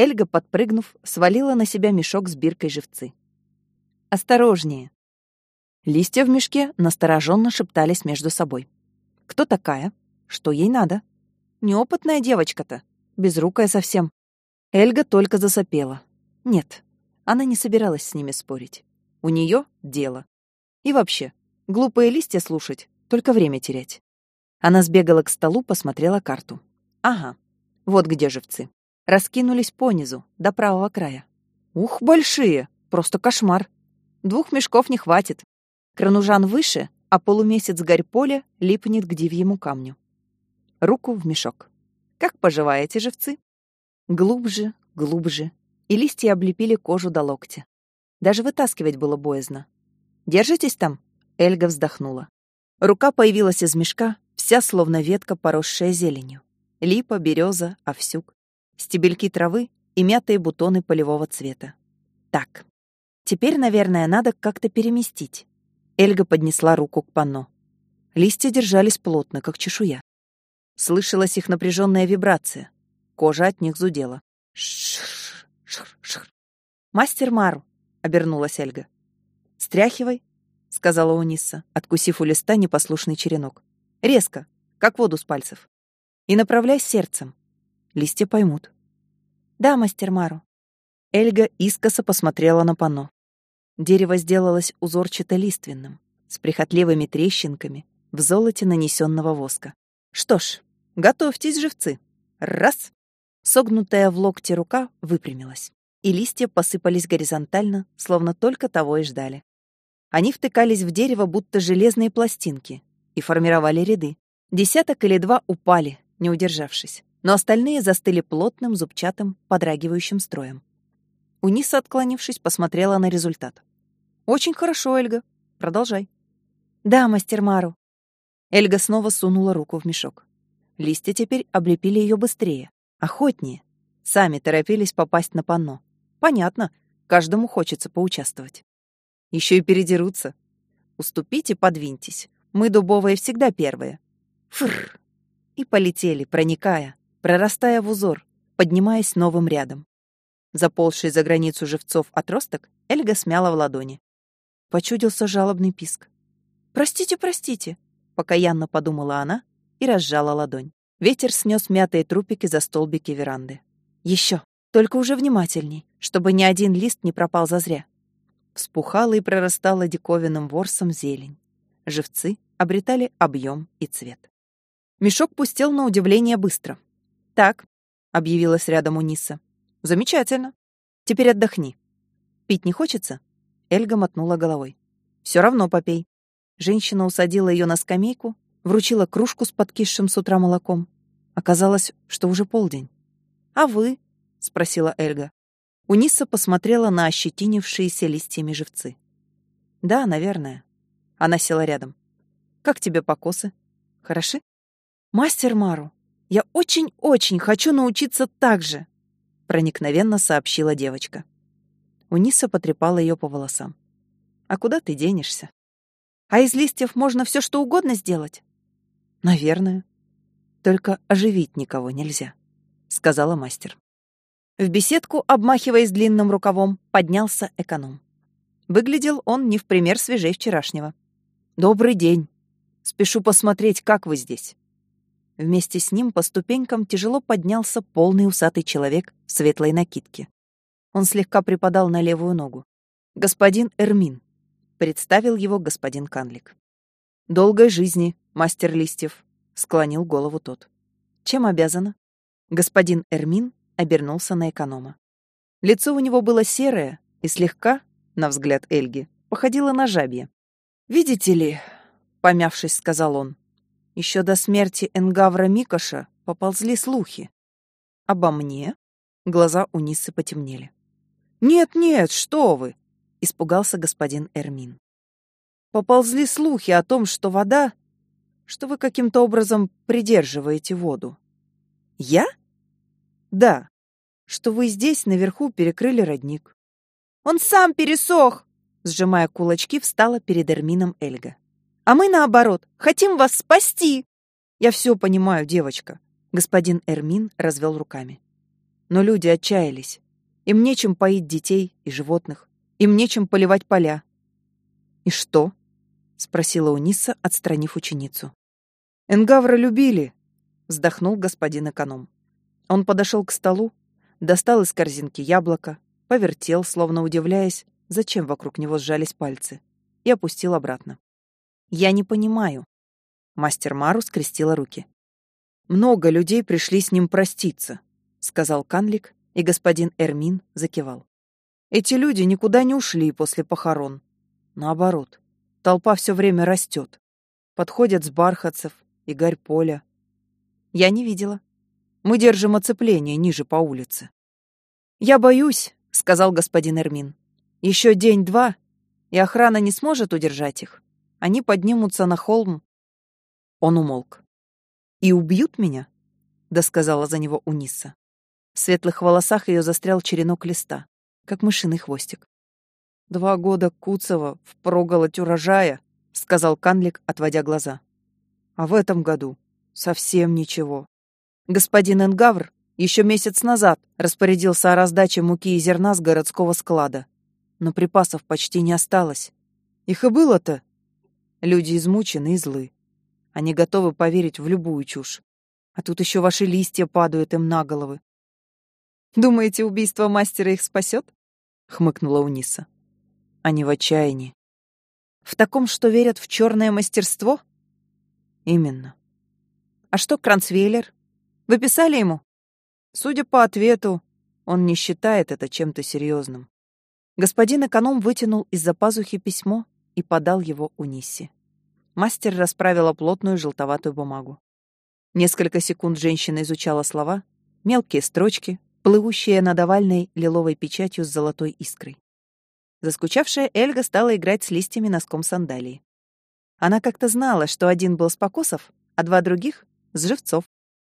Эльга, подпрыгнув, свалила на себя мешок с биркой живцы. «Осторожнее!» Листья в мешке настороженно шептались между собой. «Кто такая? Что ей надо? Неопытная девочка-то, безрукая совсем». Эльга только засопела. Нет, она не собиралась с ними спорить. У нее дело. И вообще, глупые листья слушать, только время терять. Она сбегала к столу, посмотрела карту. Ага, вот где живцы. Раскинулись понизу, до правого края. Ух, большие! Просто кошмар. Двух мешков не хватит. Кранужан выше, а полумесяц горь поля липнет к дивьему камню. Руку в мешок. Как поживаете, живцы? Глубже, глубже. И листья облепили кожу до локтя. Даже вытаскивать было боязно. «Держитесь там?» Эльга вздохнула. Рука появилась из мешка, вся словно ветка, поросшая зеленью. Липа, береза, овсюк, стебельки травы и мятые бутоны полевого цвета. Так, теперь, наверное, надо как-то переместить. Эльга поднесла руку к панно. Листья держались плотно, как чешуя. Слышалась их напряженная вибрация. Кожа от них зудела. Шш, шш, шш. «Мастер Мару», — обернулась Эльга. «Стряхивай», — сказала Унисса, откусив у листа непослушный черенок. «Резко, как воду с пальцев. И направляй сердцем. Листья поймут». «Да, мастер Мару». Эльга искоса посмотрела на панно. Дерево сделалось узорчато-лиственным, с прихотливыми трещинками, в золоте нанесенного воска. Что ж, готовьтесь, живцы. Раз! Согнутая в локте рука выпрямилась, и листья посыпались горизонтально, словно только того и ждали. Они втыкались в дерево, будто железные пластинки, и формировали ряды. Десяток или два упали, не удержавшись, но остальные застыли плотным, зубчатым, подрагивающим строем. Униса, отклонившись, посмотрела на результат. «Очень хорошо, Эльга. Продолжай». «Да, мастер Мару». Эльга снова сунула руку в мешок. Листья теперь облепили ее быстрее, охотнее. Сами торопились попасть на панно. Понятно, каждому хочется поучаствовать. Еще и передерутся. Уступите, подвиньтесь. Мы, дубовые, всегда первые. Фрр. И полетели, проникая, прорастая в узор, поднимаясь новым рядом. Заползший за границу живцов отросток Эльга смяла в ладони. Почудился жалобный писк. «Простите, простите», — покаянно подумала она и разжала ладонь. Ветер снес мятые трупики за столбики веранды. Еще, только уже внимательней, чтобы ни один лист не пропал зазря. Вспухала и прорастала диковинным ворсом зелень. Живцы обретали объем и цвет. Мешок пустел на удивление быстро. «Так», — объявилась рядом Униса. «Замечательно. Теперь отдохни. Пить не хочется?» Эльга мотнула головой. «Все равно попей». Женщина усадила ее на скамейку, вручила кружку с подкисшим с утра молоком. Оказалось, что уже полдень. «А вы?» — спросила Эльга. Униса посмотрела на ощетинившиеся листьями живцы. «Да, наверное». Она села рядом. «Как тебе покосы? Хороши?» «Мастер Мару, я очень-очень хочу научиться так же!» Проникновенно сообщила девочка. Униса потрепала ее по волосам. «А куда ты денешься?» «А из листьев можно все что угодно сделать?» «Наверное. Только оживить никого нельзя», — сказала мастер. В беседку, обмахиваясь длинным рукавом, поднялся эконом. Выглядел он не в пример свежей вчерашнего. «Добрый день. Спешу посмотреть, как вы здесь». Вместе с ним по ступенькам тяжело поднялся полный усатый человек в светлой накидке. Он слегка припадал на левую ногу. «Господин Эрмин», — представил его господин Канлик. «Долгой жизни, мастер листьев», — склонил голову тот. «Чем обязана?» Господин Эрмин обернулся на эконома. Лицо у него было серое и слегка, на взгляд Эльги, походило на жабье. «Видите ли», — помявшись, сказал он, — «еще до смерти Энгавра Микоша поползли слухи. Обо мне?» Глаза у Нисы потемнели. «Нет-нет, что вы!» — испугался господин Эрмин. «Поползли слухи о том, что вода... что вы каким-то образом придерживаете воду». «Я?» «Да, что вы здесь, наверху, перекрыли родник». «Он сам пересох!» Сжимая кулачки, встала перед Эрмином Эльга. «А мы, наоборот, хотим вас спасти!» «Я все понимаю, девочка», — господин Эрмин развел руками. Но люди отчаялись. Им нечем поить детей и животных. Им нечем поливать поля. «И что?» — спросила Униса, отстранив ученицу. «Энгавра любили», — вздохнул господин эконом. Он подошел к столу, достал из корзинки яблоко, повертел, словно удивляясь, зачем вокруг него сжались пальцы, и опустил обратно. «Я не понимаю». Мастер Мару скрестила руки. «Много людей пришли с ним проститься», — сказал Канлик, и господин Эрмин закивал. «Эти люди никуда не ушли после похорон. Наоборот, толпа все время растет. Подходят с бархатцев, и гарь поля. Я не видела. Мы держим оцепление ниже по улице. «Я боюсь», — сказал господин Эрмин. «Еще день-два, и охрана не сможет удержать их. Они поднимутся на холм». Он умолк. «И убьют меня?» — досказала за него Униса. В светлых волосах ее застрял черенок листа, как мышиный хвостик. «Два года Куцева впроголодь урожая», — сказал Канлик, отводя глаза. «А в этом году совсем ничего. Господин Энгавр еще месяц назад распорядился о раздаче муки и зерна с городского склада. Но припасов почти не осталось. Их и было-то. Люди измучены и злы. Они готовы поверить в любую чушь. А тут еще ваши листья падают им на головы. «Думаете, убийство мастера их спасет?» — хмыкнула Униса. Они в отчаянии. «В таком, что верят в черное мастерство?» «Именно». «А что Кранцвейлер? Вы писали ему?» Судя по ответу, он не считает это чем-то серьезным. Господин эконом вытянул из-за пазухи письмо и подал его Унисе. Мастер расправила плотную желтоватую бумагу. Несколько секунд женщина изучала слова, мелкие строчки, плывущие над овальной лиловой печатью с золотой искрой. Заскучавшая Эльга стала играть с листьями носком сандалии. Она как-то знала, что один был с покосов, а два других — с живцов.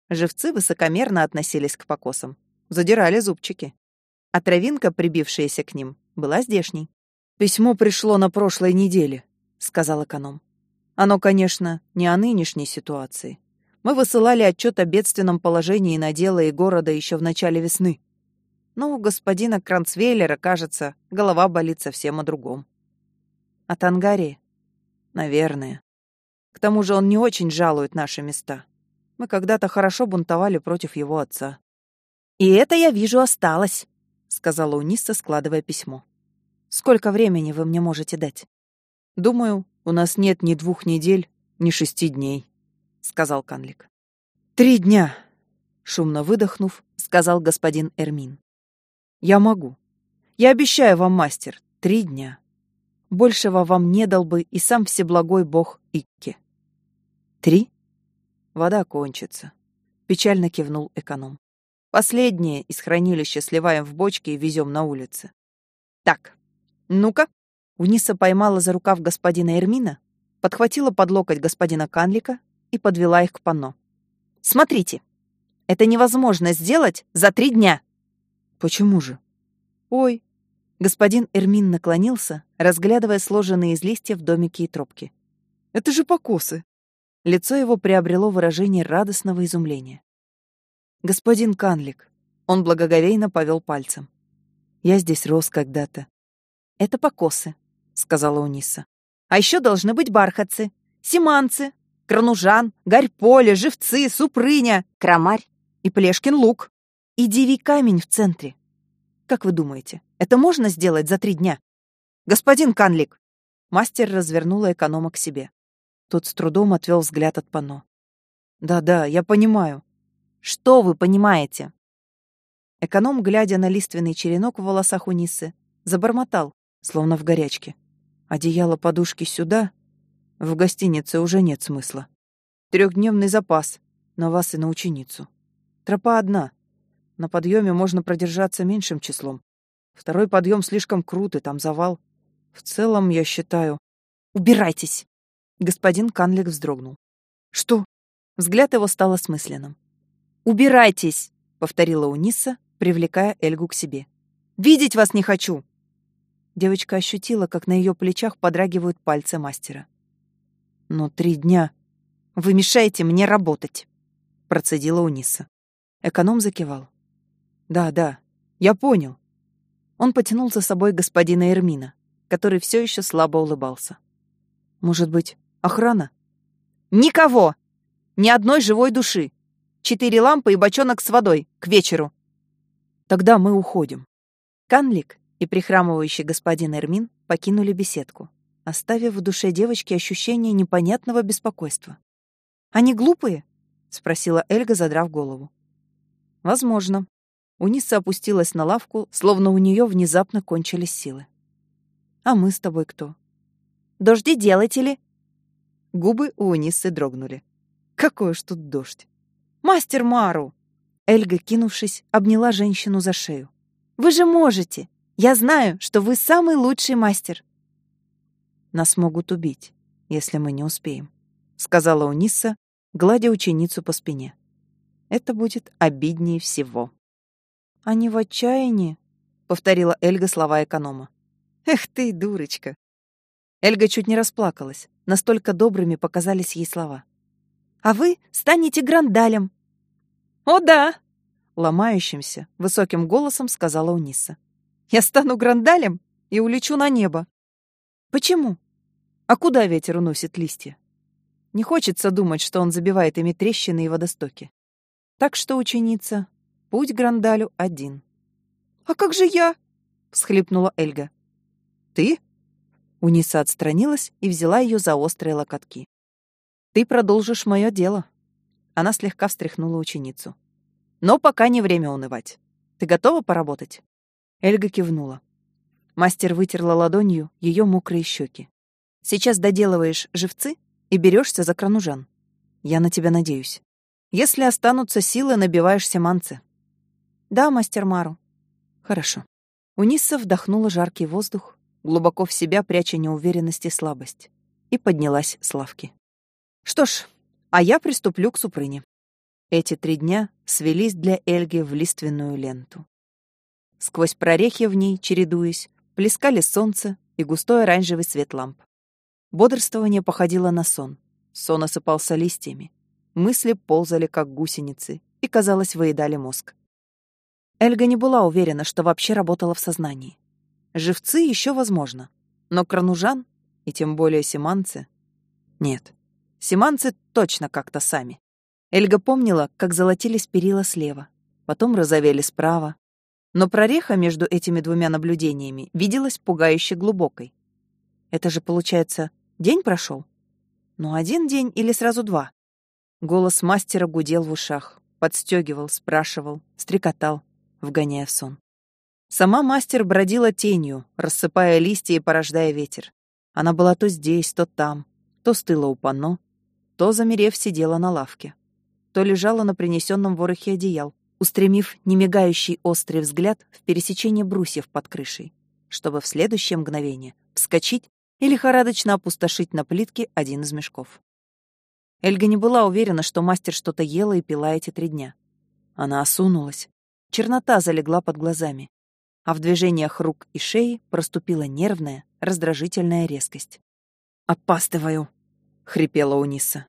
Живцы высокомерно относились к покосам, задирали зубчики. А травинка, прибившаяся к ним, была здешней. «Письмо пришло на прошлой неделе», — сказал эконом. «Оно, конечно, не о нынешней ситуации. Мы высылали отчет о бедственном положении надела и города еще в начале весны. Но у господина Кранцвейлера, кажется, голова болит совсем о другом. От Ангарии? Наверное. К тому же он не очень жалует наши места. Мы когда-то хорошо бунтовали против его отца. «И это, я вижу, осталось», — сказала Униса, складывая письмо. «Сколько времени вы мне можете дать?» «Думаю, у нас нет ни двух недель, ни шести дней», — сказал Канлик. «Три дня», — шумно выдохнув, сказал господин Эрмин. «Я могу. Я обещаю вам, мастер, три дня. Большего вам не дал бы и сам всеблагой бог Икки». «Три?» Вода кончится. Печально кивнул эконом. Последнее из хранилища сливаем в бочки и везем на улицы. Так, ну-ка. Униса поймала за рукав господина Эрмина, подхватила под локоть господина Канлика и подвела их к панно. Смотрите, это невозможно сделать за три дня. Почему же? Ой. Господин Эрмин наклонился, разглядывая сложенные из листьев домики и тропки. Это же покосы. Лицо его приобрело выражение радостного изумления. «Господин Канлик», — он благоговейно повел пальцем. «Я здесь рос когда-то». «Это покосы», — сказала Униса. «А еще должны быть бархатцы, симанцы, кранужан, горь-поле, живцы, супрыня, крамарь и плешкин лук. И дивий камень в центре. Как вы думаете, это можно сделать за три дня?» «Господин Канлик!» Мастер развернула эконома к себе. Тот с трудом отвел взгляд от панно. «Да-да, я понимаю». «Что вы понимаете?» Эконом, глядя на лиственный черенок в волосах Унисы, забормотал, словно в горячке. «Одеяло подушки сюда? В гостинице уже нет смысла. Трехдневный запас на вас и на ученицу. Тропа одна. На подъеме можно продержаться меньшим числом. Второй подъем слишком крут, и там завал. В целом, я считаю... Убирайтесь! Господин Канлик вздрогнул. «Что?» Взгляд его стал осмысленным. «Убирайтесь!» — повторила Униса, привлекая Эльгу к себе. «Видеть вас не хочу!» Девочка ощутила, как на ее плечах подрагивают пальцы мастера. «Но три дня. Вы мешаете мне работать!» — процедила Униса. Эконом закивал. Да, да, я понял. Он потянул за собой господина Эрмина, который все еще слабо улыбался. Может быть, охрана? Никого! Ни одной живой души. Четыре лампы и бочонок с водой. К вечеру. Тогда мы уходим. Канлик и прихрамывающий господин Эрмин покинули беседку, оставив в душе девочки ощущение непонятного беспокойства. «Они глупые?» — спросила Эльга, задрав голову. «Возможно». Униса опустилась на лавку, словно у нее внезапно кончились силы. «А мы с тобой кто?» «Дожди делатели?» Губы у Унисы дрогнули. «Какой уж тут дождь!» «Мастер Мару!» Эльга, кинувшись, обняла женщину за шею. «Вы же можете! Я знаю, что вы самый лучший мастер!» «Нас могут убить, если мы не успеем», — сказала Униса, гладя ученицу по спине. «Это будет обиднее всего». «Они в отчаянии», — повторила Эльга слова эконома. «Эх ты, дурочка!» Эльга чуть не расплакалась, настолько добрыми показались ей слова. «А вы станете грандалем!» «О да!» — ломающимся, высоким голосом сказала Униса. «Я стану грандалем и улечу на небо». «Почему? А куда ветер уносит листья?» Не хочется думать, что он забивает ими трещины и водостоки. Так что, ученица, путь грандалю один. «А как же я?» — всхлипнула Эльга. «Ты?» Униса отстранилась и взяла ее за острые локотки. «Ты продолжишь мое дело». Она слегка встряхнула ученицу. «Но пока не время унывать. Ты готова поработать?» Эльга кивнула. Мастер вытерла ладонью ее мокрые щеки. «Сейчас доделываешь живцы и берешься за кранужан. Я на тебя надеюсь. Если останутся силы, набиваешь семанцы». «Да, мастер Мару». «Хорошо». Униса вдохнула жаркий воздух, глубоко в себя пряча неуверенность и слабость, и поднялась с лавки. Что ж, а я приступлю к Супрыне. Эти три дня свелись для Эльги в лиственную ленту. Сквозь прорехи в ней, чередуясь, плескали солнце и густой оранжевый свет ламп. Бодрствование походило на сон. Сон осыпался листьями. Мысли ползали, как гусеницы, и, казалось, выедали мозг. Эльга не была уверена, что вообще работала в сознании. Живцы еще возможно, но кранужан, и тем более симанцы, нет. Симанцы точно как-то сами. Эльга помнила, как золотились перила слева, потом розовели справа. Но прореха между этими двумя наблюдениями виделась пугающе глубокой. Это же, получается, день прошел? Ну, один день или сразу два? Голос мастера гудел в ушах, подстегивал, спрашивал, стрекотал, вгоняя в сон. Сама мастер бродила тенью, рассыпая листья и порождая ветер. Она была то здесь, то там, то стыла у панно, то, замерев, сидела на лавке, то лежала на принесенном ворохе одеял, устремив немигающий острый взгляд в пересечение брусьев под крышей, чтобы в следующее мгновение вскочить и лихорадочно опустошить на плитке один из мешков. Эльга не была уверена, что мастер что-то ела и пила эти три дня. Она осунулась. Чернота залегла под глазами а в движениях рук и шеи проступила нервная, раздражительная резкость. «Опаздываю!» — хрипела Униса.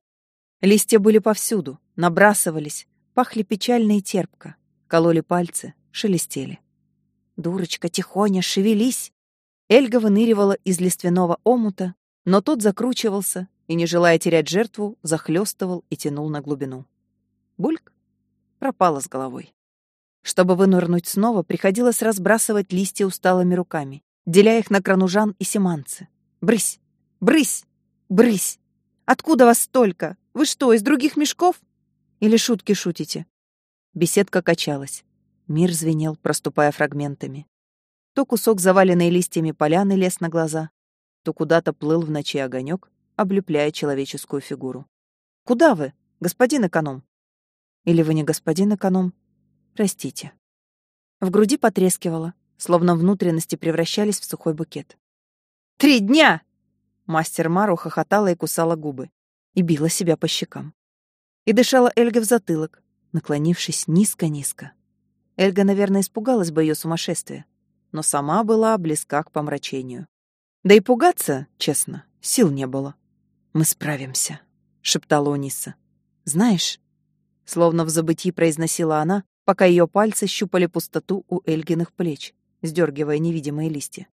Листья были повсюду, набрасывались, пахли печально и терпко, кололи пальцы, шелестели. «Дурочка, тихоня, шевелись!» Эльга выныривала из лиственного омута, но тот закручивался и, не желая терять жертву, захлестывал и тянул на глубину. Бульк пропала с головой. Чтобы вынырнуть снова, приходилось разбрасывать листья усталыми руками, деля их на кранужан и семанцы. «Брысь! Брысь! Брысь! Откуда вас столько? Вы что, из других мешков? Или шутки шутите?» Беседка качалась. Мир звенел, проступая фрагментами. То кусок заваленный листьями поляны лез на глаза, то куда-то плыл в ночи огонек, облепляя человеческую фигуру. «Куда вы, господин эконом?» «Или вы не господин эконом?» Простите. В груди потрескивало, словно внутренности превращались в сухой букет. «Три дня!» Мастер Мару хохотала и кусала губы, и била себя по щекам. И дышала Эльга в затылок, наклонившись низко-низко. Эльга, наверное, испугалась бы ее сумасшествия, но сама была близка к помрачению. Да и пугаться, честно, сил не было. «Мы справимся», — шептала Униса. «Знаешь...» Словно в забытии произносила она, пока ее пальцы щупали пустоту у Эльгиных плеч, сдергивая невидимые листья.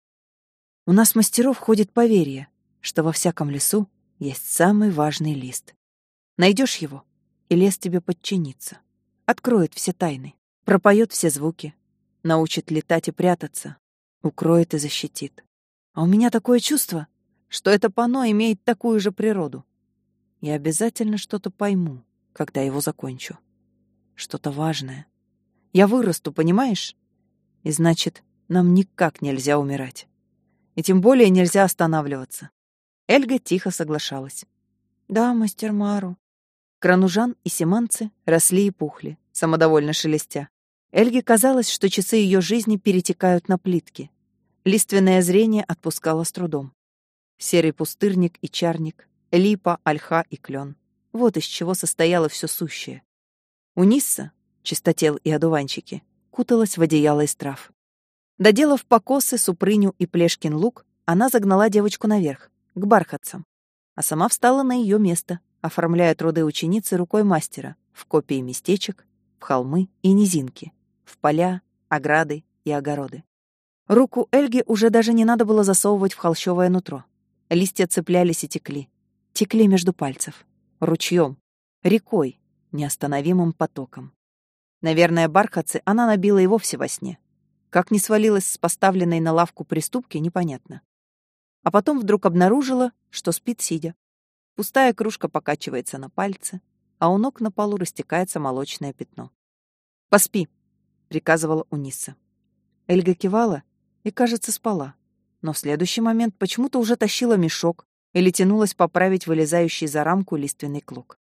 У нас мастеров ходит поверье, что во всяком лесу есть самый важный лист. Найдешь его, и лес тебе подчинится, откроет все тайны, пропоет все звуки, научит летать и прятаться, укроет и защитит. А у меня такое чувство, что это пано имеет такую же природу. Я обязательно что-то пойму, когда его закончу. Что-то важное. Я вырасту, понимаешь? И значит, нам никак нельзя умирать. И тем более нельзя останавливаться. Эльга тихо соглашалась. «Да, мастер Мару». Кранужан и семанцы росли и пухли, самодовольно шелестя. Эльге казалось, что часы ее жизни перетекают на плитки. Лиственное зрение отпускало с трудом. Серый пустырник и чарник, липа, ольха и клен. Вот из чего состояло все сущее. У Нисса, чистотел и одуванчики, куталась в одеяло из трав. Доделав покосы, супрыню и плешкин лук, она загнала девочку наверх, к бархатцам, а сама встала на ее место, оформляя труды ученицы рукой мастера в копии местечек, в холмы и низинки, в поля, ограды и огороды. Руку Эльге уже даже не надо было засовывать в холщовое нутро. Листья цеплялись и текли. Текли между пальцев. Ручьем. Рекой. Неостановимым потоком. Наверное, бархатцы она набила и вовсе во сне. Как не свалилась с поставленной на лавку приступки, непонятно. А потом вдруг обнаружила, что спит сидя. Пустая кружка покачивается на пальце, а у ног на полу растекается молочное пятно. «Поспи», — приказывала Униса. Эльга кивала и, кажется, спала но в следующий момент почему-то уже тащила мешок или тянулась поправить вылезающий за рамку лиственный клок.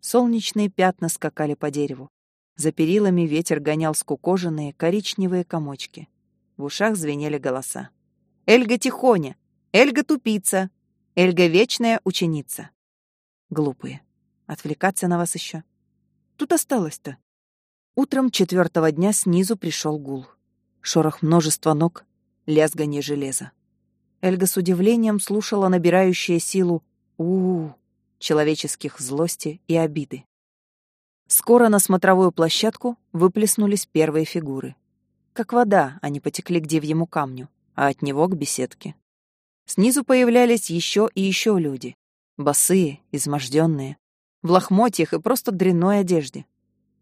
Солнечные пятна скакали по дереву. За перилами ветер гонял скукоженные коричневые комочки. В ушах звенели голоса. «Эльга Тихоня! Эльга Тупица! Эльга Вечная Ученица!» Глупые. Отвлекаться на вас еще. Тут осталось-то. Утром четвертого дня снизу пришел гул. Шорох множества ног, лязганье железа. Эльга с удивлением слушала набирающее силу у, -у, -у человеческих злости и обиды. Скоро на смотровую площадку выплеснулись первые фигуры. Как вода, они потекли к девьему камню, а от него к беседке. Снизу появлялись еще и еще люди. Босые, изможденные, в лохмотьях и просто дрянной одежде.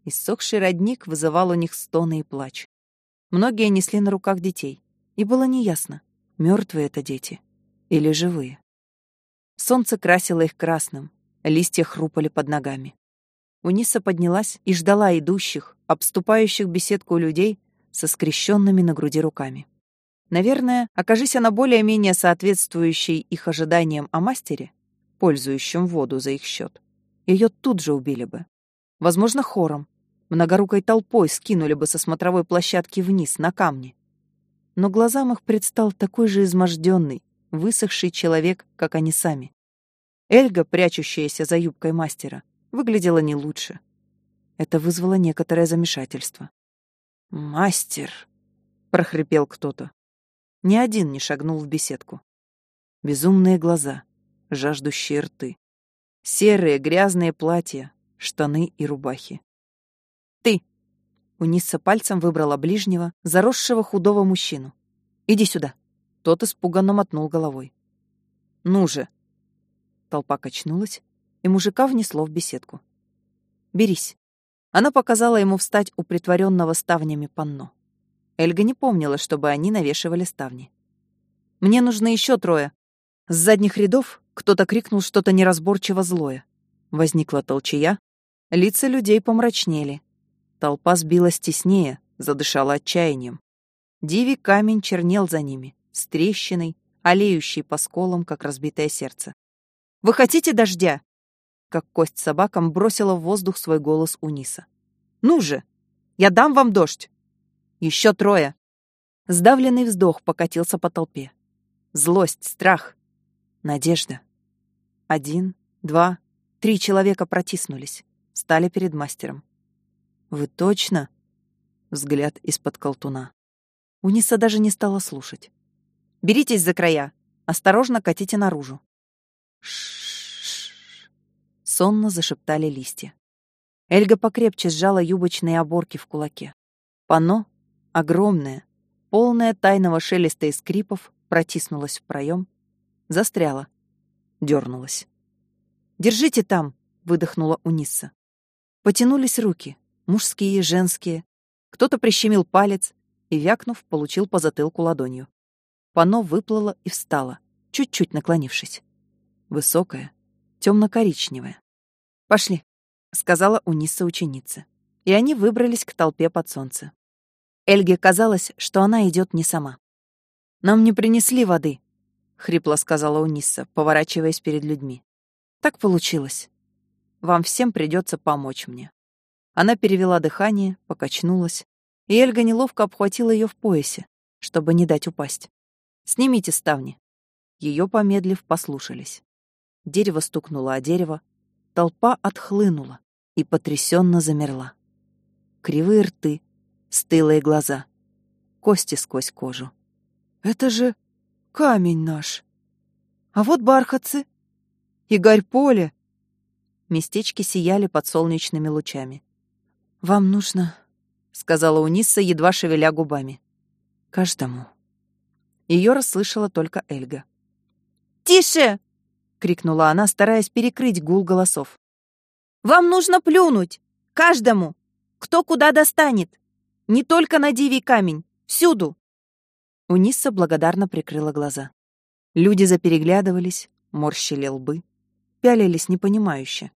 Иссохший родник вызывал у них стоны и плач. Многие несли на руках детей и было неясно, мертвые это дети или живые. Солнце красило их красным, листья хрупали под ногами. Униса поднялась и ждала идущих, обступающих беседку людей со скрещенными на груди руками. Наверное, окажись она более-менее соответствующей их ожиданиям о мастере, пользующем воду за их счет, ее тут же убили бы. Возможно, хором, многорукой толпой скинули бы со смотровой площадки вниз, на камни но глазам их предстал такой же изможденный, высохший человек, как они сами. Эльга, прячущаяся за юбкой мастера, выглядела не лучше. Это вызвало некоторое замешательство. «Мастер!» — прохрипел кто-то. Ни один не шагнул в беседку. Безумные глаза, жаждущие рты. Серые грязные платья, штаны и рубахи. «Ты!» Униса пальцем выбрала ближнего, заросшего худого мужчину. «Иди сюда». Тот испуганно мотнул головой. «Ну же!» Толпа качнулась, и мужика внесло в беседку. «Берись». Она показала ему встать у притворенного ставнями панно. Эльга не помнила, чтобы они навешивали ставни. «Мне нужны еще трое». С задних рядов кто-то крикнул что-то неразборчиво злое. Возникла толчая, лица людей помрачнели, Толпа сбилась теснее, задышала отчаянием. Диви камень чернел за ними, с трещиной, олеющей по сколам, как разбитое сердце. «Вы хотите дождя?» Как кость собакам бросила в воздух свой голос Униса. «Ну же! Я дам вам дождь!» «Еще трое!» Сдавленный вздох покатился по толпе. Злость, страх, надежда. Один, два, три человека протиснулись, стали перед мастером. «Вы точно?» Взгляд из-под колтуна. Униса даже не стала слушать. «Беритесь за края. Осторожно катите наружу». Ш -ш -ш Сонно зашептали листья. Эльга покрепче сжала юбочные оборки в кулаке. Панно, огромное, полное тайного шелеста и скрипов, протиснулось в проем, застряла, дернулась. «Держите там!» — выдохнула Унисса. Потянулись руки, мужские, женские. Кто-то прищемил палец и, вякнув, получил по затылку ладонью. Пано выплыло и встало, чуть-чуть наклонившись. Высокая, темно-коричневая. «Пошли», — сказала Унисса ученица. И они выбрались к толпе под солнце. Эльге казалось, что она идет не сама. «Нам не принесли воды», — хрипло сказала Унисса, поворачиваясь перед людьми. «Так получилось. Вам всем придется помочь мне». Она перевела дыхание, покачнулась, и Эльга неловко обхватила ее в поясе, чтобы не дать упасть. «Снимите ставни». Ее, помедлив, послушались. Дерево стукнуло о дерево, толпа отхлынула и потрясенно замерла. Кривые рты, стылые глаза, кости сквозь кожу. «Это же камень наш! А вот бархатцы! Игорь поле!» Местечки сияли под солнечными лучами. «Вам нужно...» — сказала Унисса, едва шевеля губами. «Каждому». Ее расслышала только Эльга. «Тише!» — крикнула она, стараясь перекрыть гул голосов. «Вам нужно плюнуть! Каждому! Кто куда достанет! Не только на дивий камень! Всюду!» Унисса благодарно прикрыла глаза. Люди запереглядывались, морщили лбы, пялились непонимающе.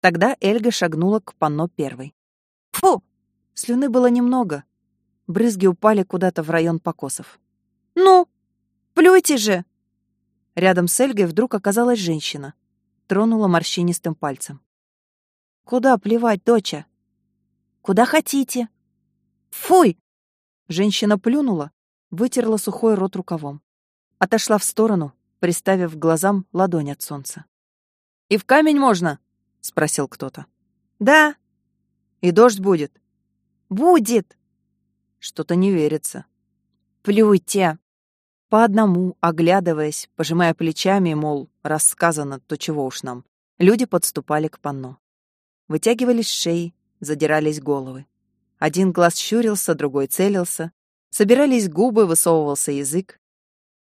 Тогда Эльга шагнула к панно первой. «Фу!» Слюны было немного. Брызги упали куда-то в район покосов. «Ну, плюйте же!» Рядом с Эльгой вдруг оказалась женщина. Тронула морщинистым пальцем. «Куда плевать, доча?» «Куда хотите». «Фуй!» Женщина плюнула, вытерла сухой рот рукавом. Отошла в сторону, приставив к глазам ладонь от солнца. «И в камень можно?» — спросил кто-то. «Да». «И дождь будет?» «Будет». Что-то не верится. «Плюйте». По одному, оглядываясь, пожимая плечами, мол, рассказано, то чего уж нам, люди подступали к панно. Вытягивались шеи, задирались головы. Один глаз щурился, другой целился. Собирались губы, высовывался язык.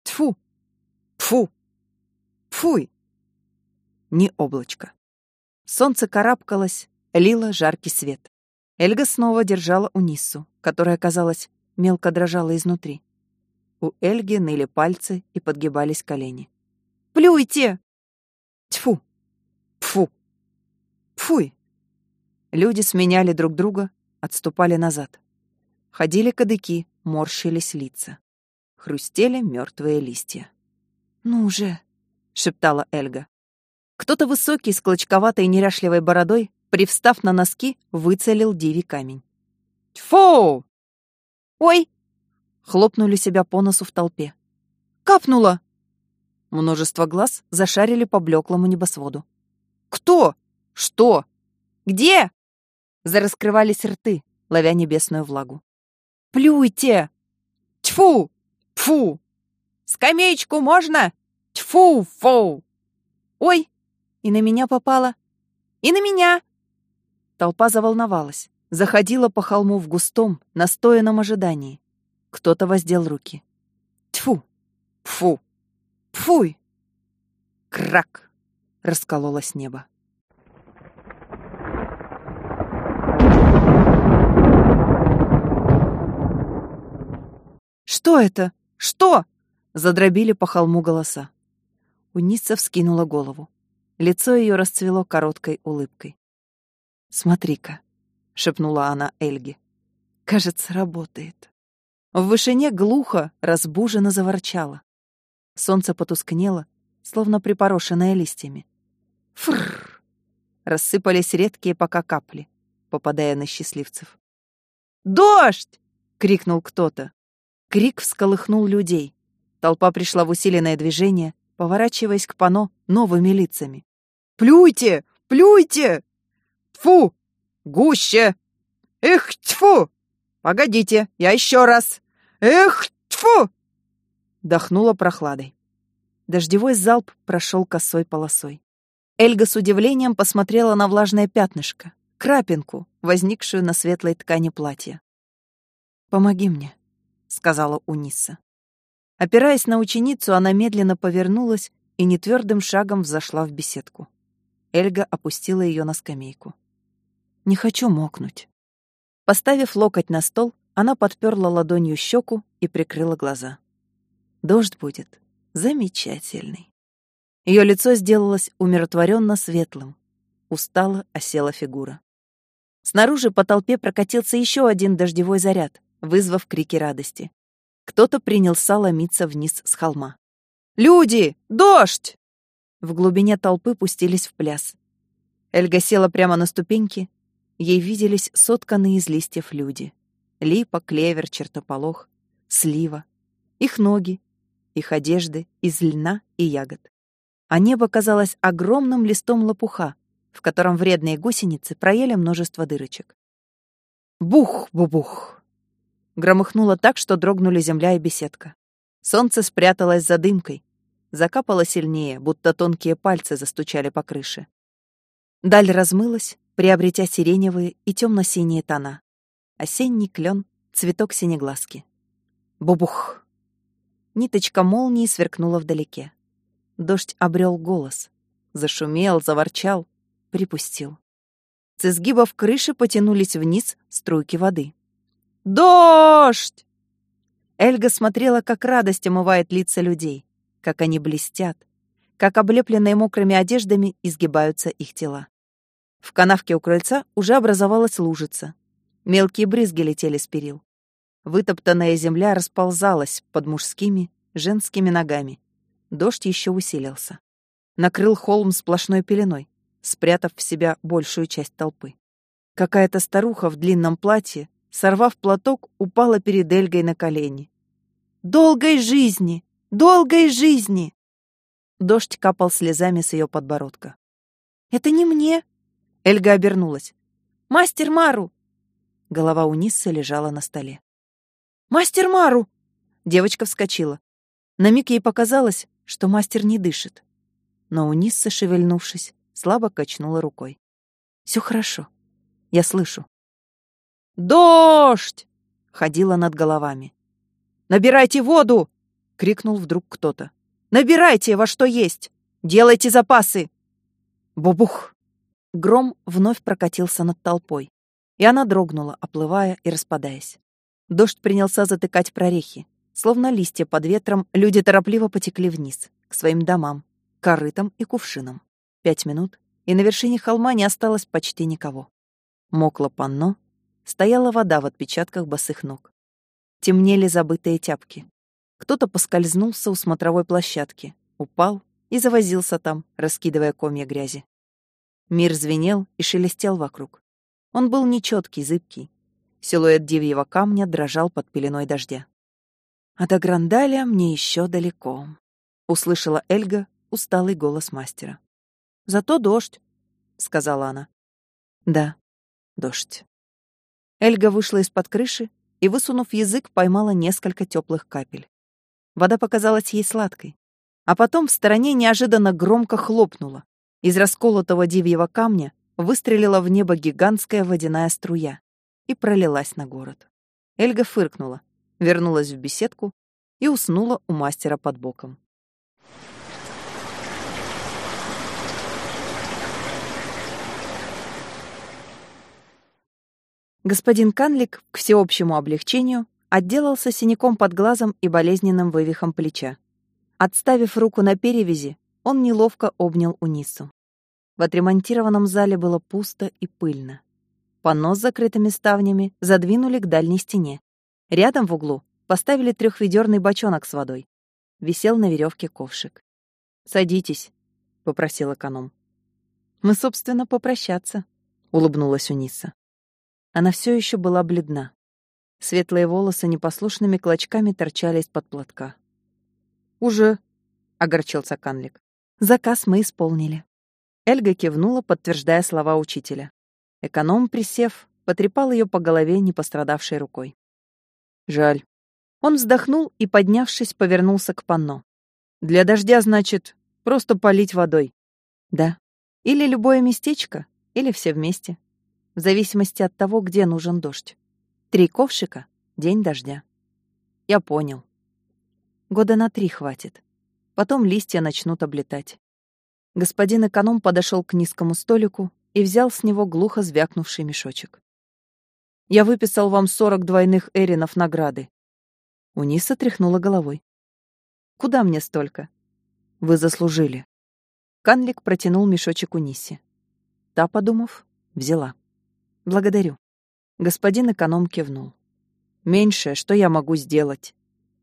Тфу! Фу! Фуй! Ни облачко. Солнце карабкалось, лило жаркий свет. Эльга снова держала Униссу, которая, казалось, мелко дрожала изнутри. У Эльги ныли пальцы и подгибались колени. «Плюйте!» Тьфу! Фу! Фуй! Люди сменяли друг друга, отступали назад. Ходили кадыки, морщились лица. Хрустели мертвые листья. «Ну же!» — шептала Эльга. Кто-то высокий, с клочковатой неряшливой бородой, привстав на носки, выцелил диви камень. «Тьфу!» «Ой!» — хлопнули себя по носу в толпе. «Капнула!» Множество глаз зашарили по блеклому небосводу. «Кто? Что? Где?» Зараскрывались рты, ловя небесную влагу. «Плюйте!» «Тьфу! Фу! Скамеечку можно?» Тьфу! Фу!» «Ой! И на меня попало! И на меня!» Толпа заволновалась, заходила по холму в густом, настоянном ожидании. Кто-то воздел руки. Тьфу! Фу! Фуй! Крак! Раскололось небо. «Что это? Что?» — задробили по холму голоса. Уница вскинула голову. Лицо ее расцвело короткой улыбкой. «Смотри-ка», — шепнула она Эльге. «Кажется, работает». В вышине глухо, разбуженно заворчало. Солнце потускнело, словно припорошенное листьями. Фрррр! Рассыпались редкие пока капли, попадая на счастливцев. «Дождь!» — крикнул кто-то. Крик всколыхнул людей. Толпа пришла в усиленное движение, поворачиваясь к пано новыми лицами. «Плюйте! Плюйте! Тфу! Гуще! Эх, тьфу! Погодите, я еще раз! Эх, тьфу!» Дохнуло прохладой. Дождевой залп прошел косой полосой. Эльга с удивлением посмотрела на влажное пятнышко, крапинку, возникшую на светлой ткани платья. «Помоги мне», — сказала Унисса. Опираясь на ученицу, она медленно повернулась и нетвердым шагом взошла в беседку. Эльга опустила ее на скамейку. «Не хочу мокнуть». Поставив локоть на стол, она подперла ладонью щеку и прикрыла глаза. «Дождь будет замечательный». Ее лицо сделалось умиротворенно светлым. Устала осела фигура. Снаружи по толпе прокатился еще один дождевой заряд, вызвав крики радости. Кто-то принялся ломиться вниз с холма. «Люди! Дождь!» В глубине толпы пустились в пляс. Эльга села прямо на ступеньки. Ей виделись сотканные из листьев люди. Липа, клевер, чертополох, слива. Их ноги, их одежды из льна и ягод. А небо казалось огромным листом лопуха, в котором вредные гусеницы проели множество дырочек. Бух-бубух! Громыхнуло так, что дрогнули земля и беседка. Солнце спряталось за дымкой, закапало сильнее, будто тонкие пальцы застучали по крыше. Даль размылась, приобретя сиреневые и темно-синие тона. Осенний клен, цветок синеглазки. Бубух! Ниточка молнии сверкнула вдалеке. Дождь обрел голос. Зашумел, заворчал, припустил. С изгибов крыши потянулись вниз струйки воды. «Дождь!» Эльга смотрела, как радость омывает лица людей, как они блестят, как облепленные мокрыми одеждами изгибаются их тела. В канавке у крыльца уже образовалась лужица. Мелкие брызги летели с перил. Вытоптанная земля расползалась под мужскими, женскими ногами. Дождь еще усилился. Накрыл холм сплошной пеленой, спрятав в себя большую часть толпы. Какая-то старуха в длинном платье сорвав платок, упала перед Эльгой на колени. «Долгой жизни! Долгой жизни!» Дождь капал слезами с ее подбородка. «Это не мне!» Эльга обернулась. «Мастер Мару!» Голова у Ниссы лежала на столе. «Мастер Мару!» Девочка вскочила. На миг ей показалось, что мастер не дышит. Но у Ниссы, шевельнувшись, слабо качнула рукой. «Все хорошо. Я слышу». «Дождь!» — ходила над головами. «Набирайте воду!» — крикнул вдруг кто-то. «Набирайте во что есть! Делайте запасы!» Бубух! Гром вновь прокатился над толпой, и она дрогнула, оплывая и распадаясь. Дождь принялся затыкать прорехи. Словно листья под ветром, люди торопливо потекли вниз, к своим домам, корытам и кувшинам. Пять минут, и на вершине холма не осталось почти никого. Мокло панно, Стояла вода в отпечатках босых ног. Темнели забытые тяпки. Кто-то поскользнулся у смотровой площадки, упал и завозился там, раскидывая комья грязи. Мир звенел и шелестел вокруг. Он был нечеткий, зыбкий. Силуэт дивьего камня дрожал под пеленой дождя. «А до Грандаля мне еще далеко», — услышала Эльга усталый голос мастера. «Зато дождь», — сказала она. «Да, дождь». Эльга вышла из-под крыши и, высунув язык, поймала несколько теплых капель. Вода показалась ей сладкой. А потом в стороне неожиданно громко хлопнула. Из расколотого дивьего камня выстрелила в небо гигантская водяная струя и пролилась на город. Эльга фыркнула, вернулась в беседку и уснула у мастера под боком. Господин Канлик, к всеобщему облегчению, отделался синяком под глазом и болезненным вывихом плеча. Отставив руку на перевязи, он неловко обнял Унису. В отремонтированном зале было пусто и пыльно. Панно с закрытыми ставнями задвинули к дальней стене. Рядом в углу поставили трехведерный бочонок с водой. Висел на веревке ковшик. «Садитесь», — попросил эконом. «Мы, собственно, попрощаться», — улыбнулась Униса. Она все еще была бледна. Светлые волосы непослушными клочками торчали из-под платка. «Уже», — огорчился Канлик. «Заказ мы исполнили». Эльга кивнула, подтверждая слова учителя. Эконом, присев, потрепал ее по голове непострадавшей рукой. «Жаль». Он вздохнул и, поднявшись, повернулся к панно. «Для дождя, значит, просто полить водой». «Да. Или любое местечко, или все вместе». В зависимости от того, где нужен дождь. Три ковшика — день дождя. Я понял. Года на три хватит. Потом листья начнут облетать. Господин эконом подошел к низкому столику и взял с него глухо звякнувший мешочек. «Я выписал вам сорок двойных эринов награды». Униса тряхнула головой. «Куда мне столько?» «Вы заслужили». Канлик протянул мешочек Унисе. Та, подумав, взяла. «Благодарю». Господин эконом кивнул. «Меньшее, что я могу сделать?»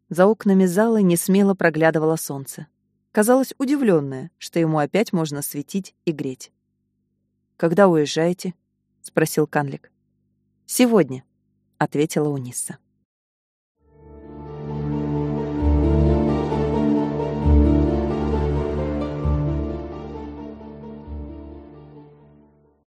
За окнами зала не смело проглядывало солнце. Казалось удивленное, что ему опять можно светить и греть. «Когда уезжаете?» — спросил Канлик. «Сегодня», — ответила Унисса.